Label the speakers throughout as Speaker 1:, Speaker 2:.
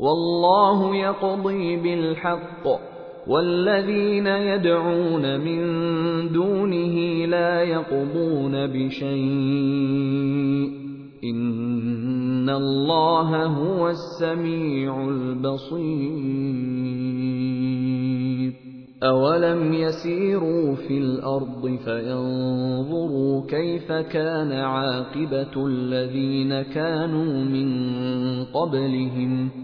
Speaker 1: وَاللَّهُ يَقْضِي بِالْحَقِّ. وَالَّذِينَ يَدْعُونَ مِن دُونِهِ لَا يَقْضُونَ بِشَيْءٍ ۗ. إِنَّ اللَّهَ هُوَ السَّمِيعُ الْبَصِيرُ. أَوَلَمْ يَسِيرُوا فِي الْأَرْضِ فَيَنظُرُوا كَيْفَ كَانَ عَاقِبَةُ الَّذِينَ كَانُوا مِن قَبْلِهِمْ ۚ.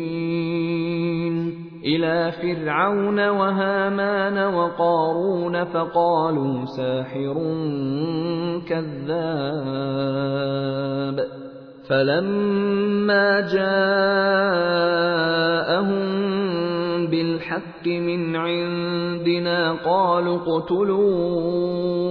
Speaker 1: إِلَىٰ فِرْعَوْنَ وَهَامَانَ وَقَارُونَ فَقَالُوا سَاحِرٌ كَذَّابٌ. فَلَمَّا جَاءَهُم بِالْحَقِّ مِنْ عِندِنَا قَالُوا اقْتُلُوا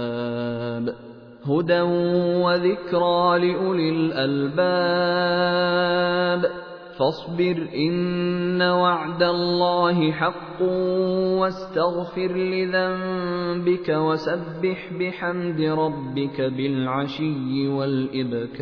Speaker 1: هدى وذكرى لأولي الألباب. فاصبر إن وعد الله حق واستغفر لذنبك وسبح بحمد ربك بالعشي والإبكار.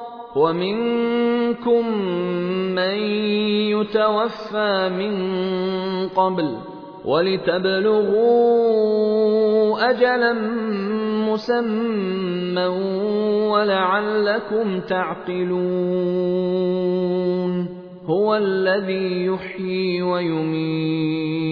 Speaker 1: ومنكم من يتوفى من قبل ولتبلغوا أجلا مسمى ولعلكم تعقلون هو الذي يحيي ويميت.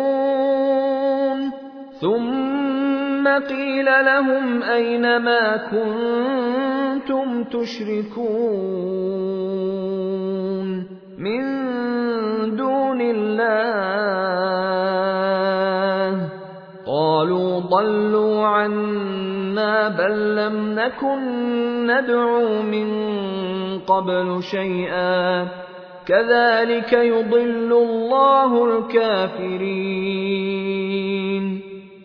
Speaker 1: ثم قيل لهم أين ما كنتم تشركون من دون الله قالوا ضلوا عنا بل لم نكن ندعو من قبل شيئا كذلك يضل الله الكافرين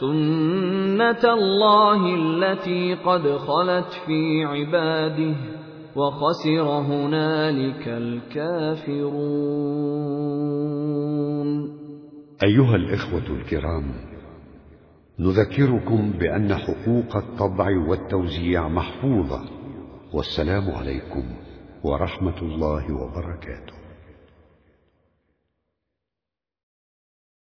Speaker 1: سنة الله التي قد خلت في عباده وخسر هنالك الكافرون
Speaker 2: أيها الإخوة الكرام نذكركم بأن حقوق الطبع والتوزيع محفوظة والسلام عليكم ورحمة الله وبركاته.